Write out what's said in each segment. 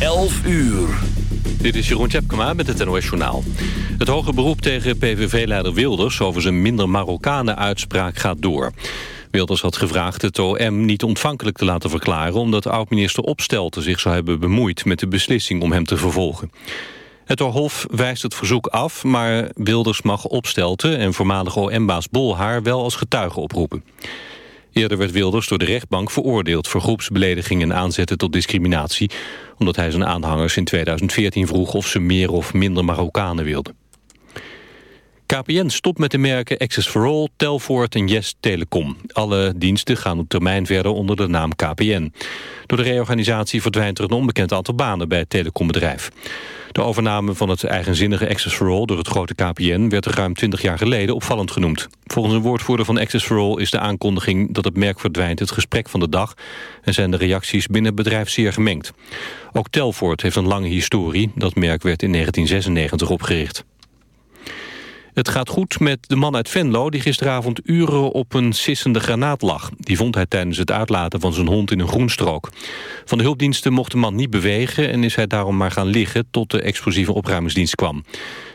11 uur. Dit is Jeroen Tjepkema met het NOS Journaal. Het hoge beroep tegen PVV-leider Wilders over zijn minder Marokkanen-uitspraak gaat door. Wilders had gevraagd het OM niet ontvankelijk te laten verklaren... omdat oud-minister Opstelten zich zou hebben bemoeid met de beslissing om hem te vervolgen. Het Hof wijst het verzoek af, maar Wilders mag Opstelten... en voormalige OM-baas Bolhaar wel als getuige oproepen. Eerder werd Wilders door de rechtbank veroordeeld... voor groepsbelediging en aanzetten tot discriminatie... omdat hij zijn aanhangers in 2014 vroeg... of ze meer of minder Marokkanen wilden. KPN stopt met de merken Access for All, Telfort en Yes Telecom. Alle diensten gaan op termijn verder onder de naam KPN. Door de reorganisatie verdwijnt er een onbekend aantal banen bij het telecombedrijf. De overname van het eigenzinnige Access for All door het grote KPN... werd ruim 20 jaar geleden opvallend genoemd. Volgens een woordvoerder van Access for All is de aankondiging dat het merk verdwijnt... het gesprek van de dag en zijn de reacties binnen het bedrijf zeer gemengd. Ook Telfort heeft een lange historie. Dat merk werd in 1996 opgericht. Het gaat goed met de man uit Venlo die gisteravond uren op een sissende granaat lag. Die vond hij tijdens het uitlaten van zijn hond in een groenstrook. Van de hulpdiensten mocht de man niet bewegen en is hij daarom maar gaan liggen tot de explosieve opruimingsdienst kwam.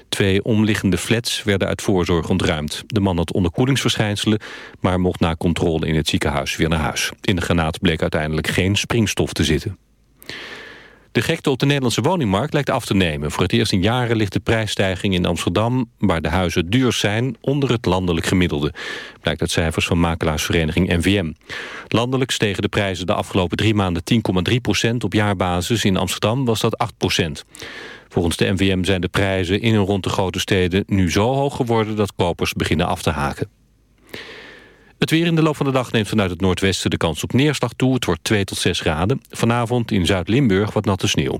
Twee omliggende flats werden uit voorzorg ontruimd. De man had onderkoelingsverschijnselen, maar mocht na controle in het ziekenhuis weer naar huis. In de granaat bleek uiteindelijk geen springstof te zitten. De gekte op de Nederlandse woningmarkt lijkt af te nemen. Voor het eerst in jaren ligt de prijsstijging in Amsterdam... waar de huizen duur zijn, onder het landelijk gemiddelde. Blijkt uit cijfers van makelaarsvereniging NVM. Landelijk stegen de prijzen de afgelopen drie maanden 10,3 procent. Op jaarbasis in Amsterdam was dat 8 procent. Volgens de NVM zijn de prijzen in en rond de grote steden nu zo hoog geworden... dat kopers beginnen af te haken. Het weer in de loop van de dag neemt vanuit het noordwesten de kans op neerslag toe. Het wordt 2 tot 6 graden. Vanavond in Zuid-Limburg wat natte sneeuw.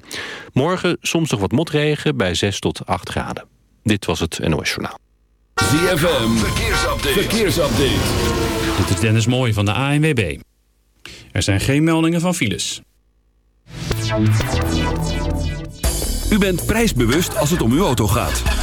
Morgen soms nog wat motregen bij 6 tot 8 graden. Dit was het NOS Journaal. ZFM, verkeersupdate. verkeersupdate. Dit is Dennis Mooij van de ANWB. Er zijn geen meldingen van files. U bent prijsbewust als het om uw auto gaat.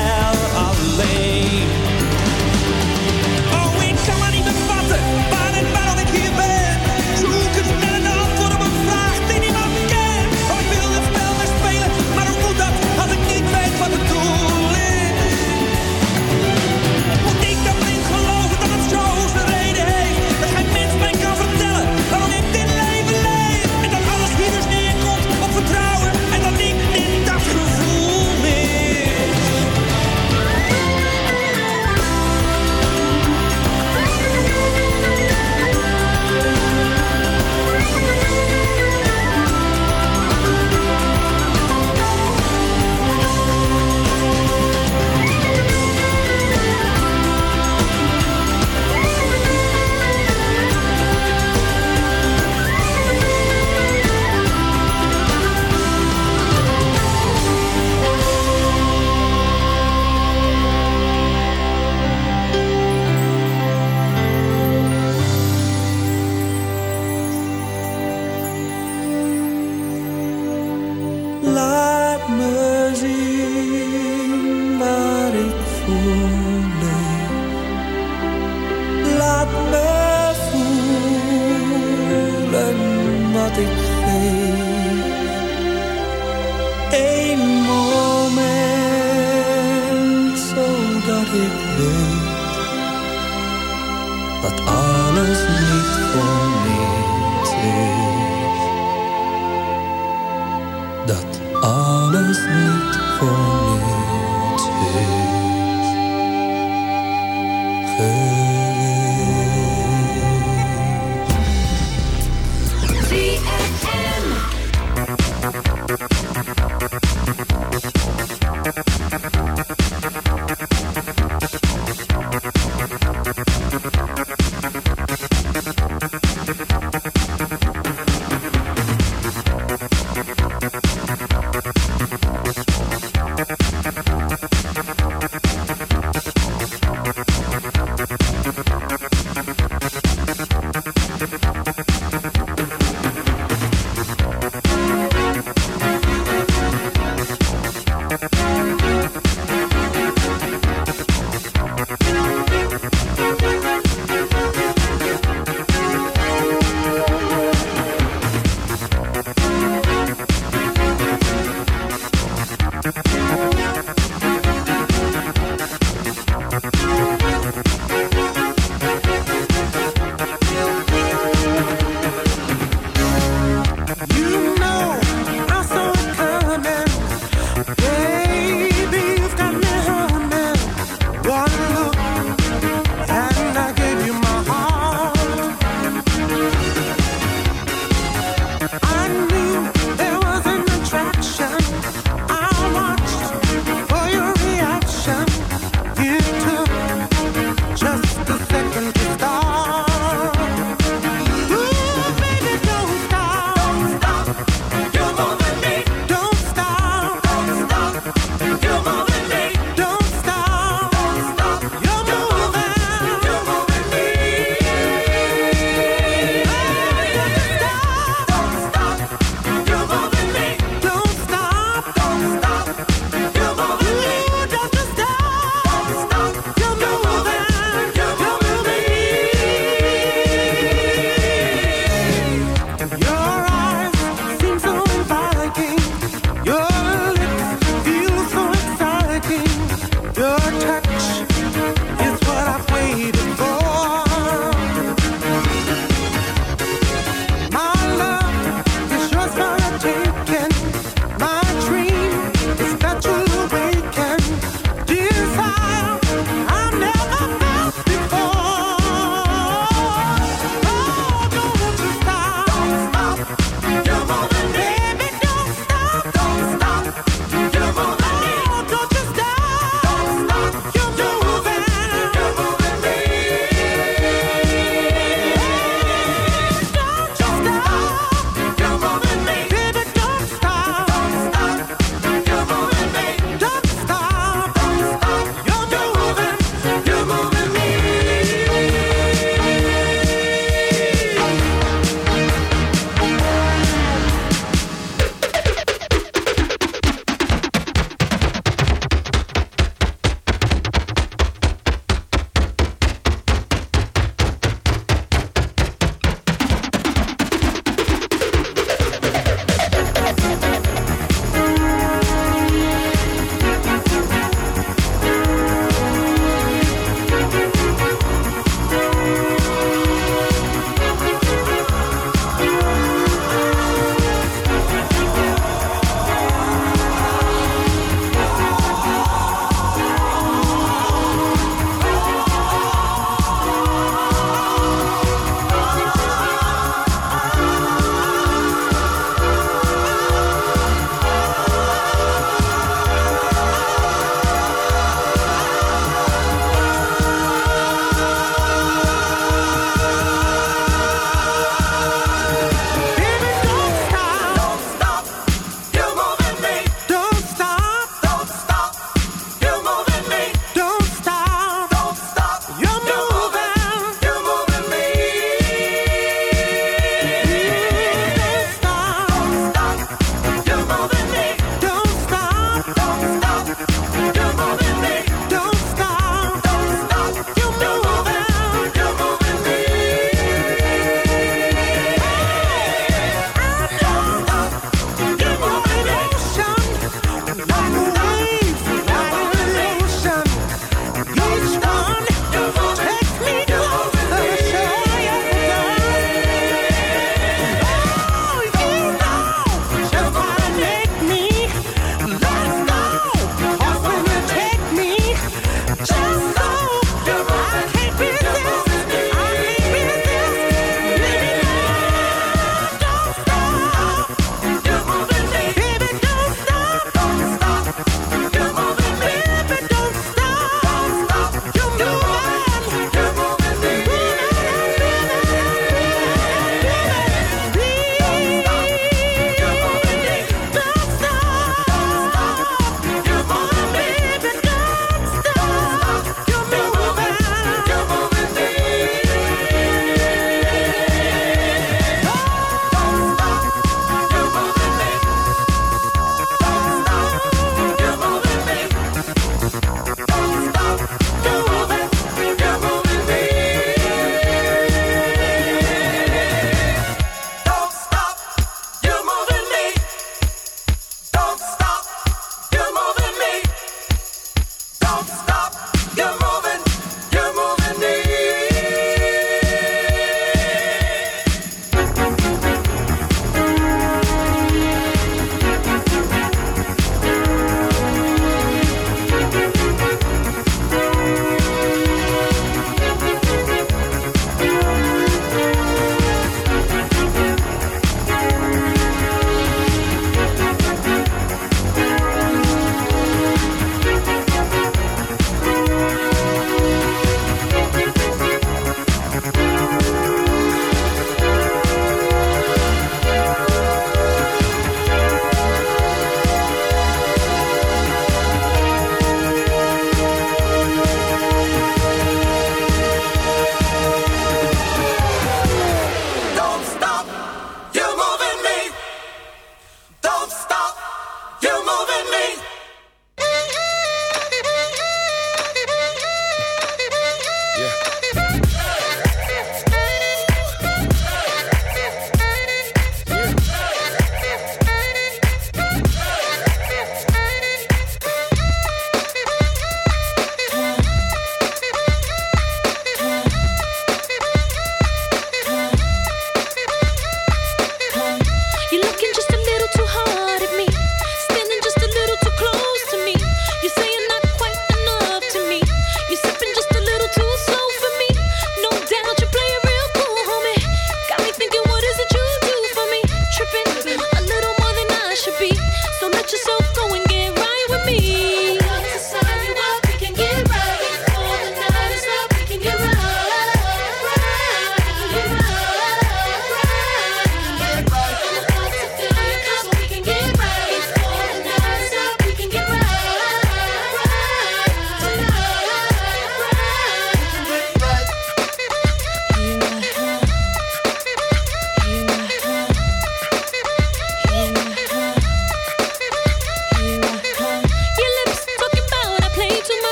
alleen.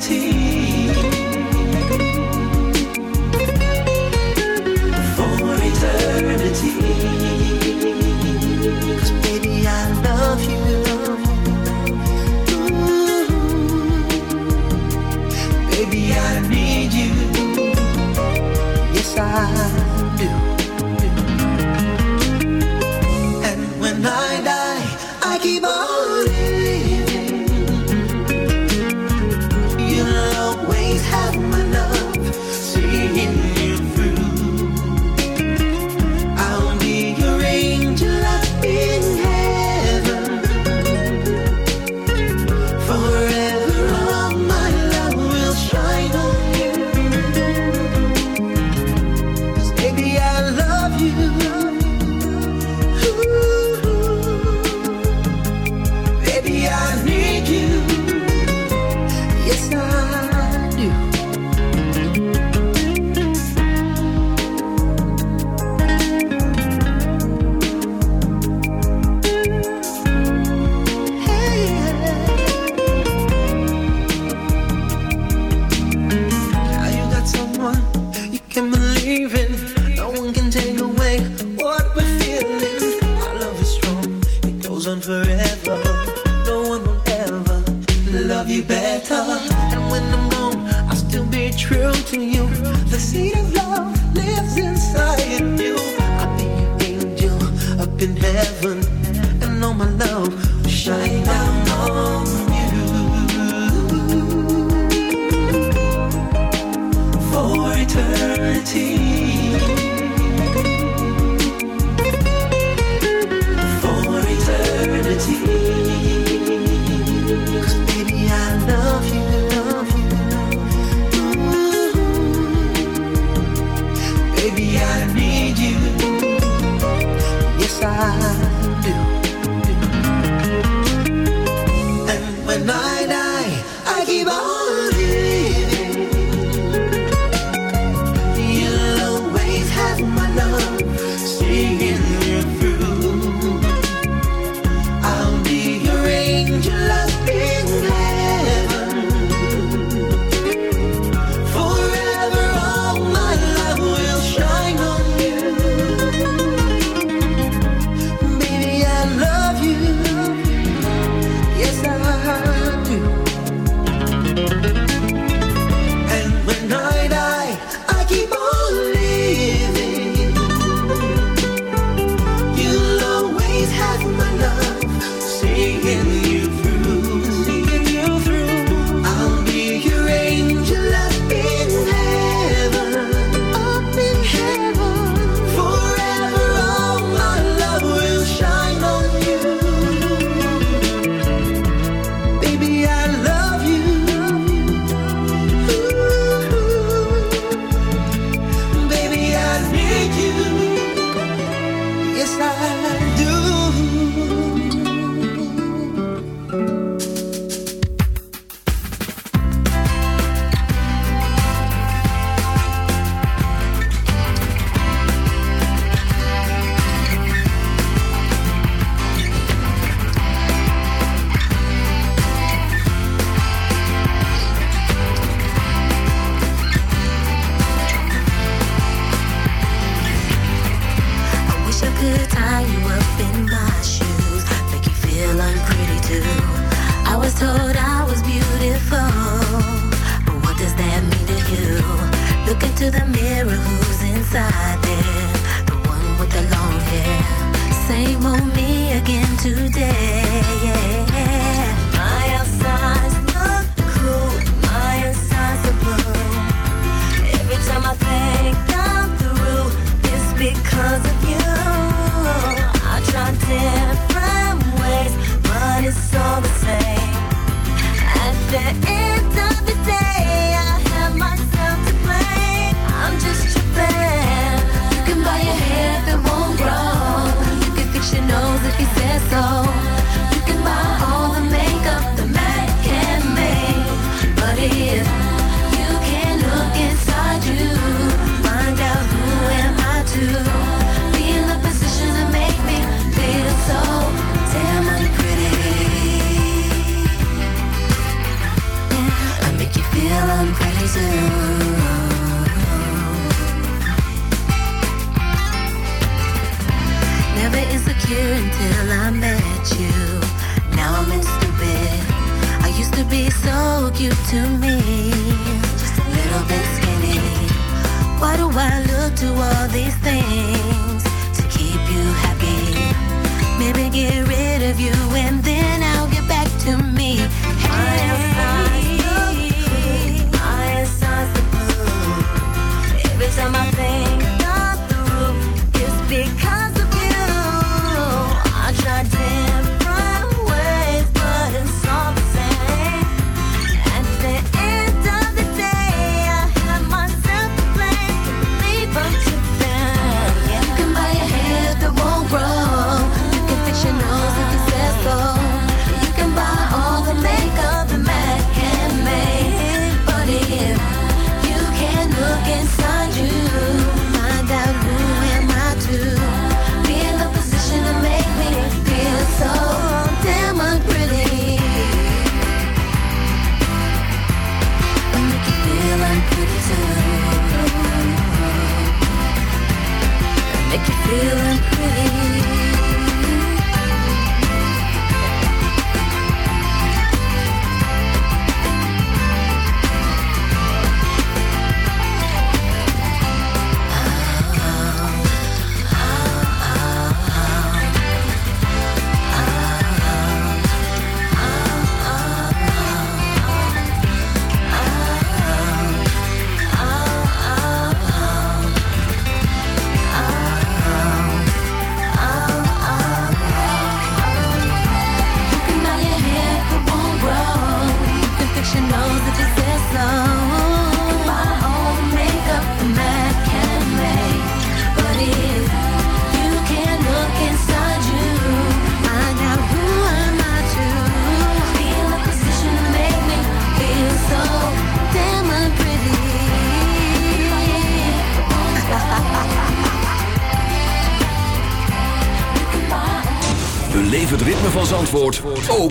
city.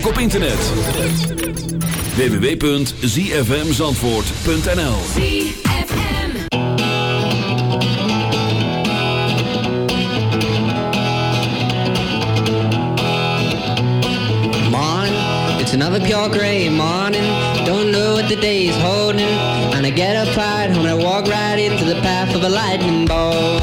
Ook op internet. www.zfmzandvoort.nl Morning, it's another pure gray morning. Don't know what the day is holding. And I get up right home and I walk right into the path of a lightning bolt.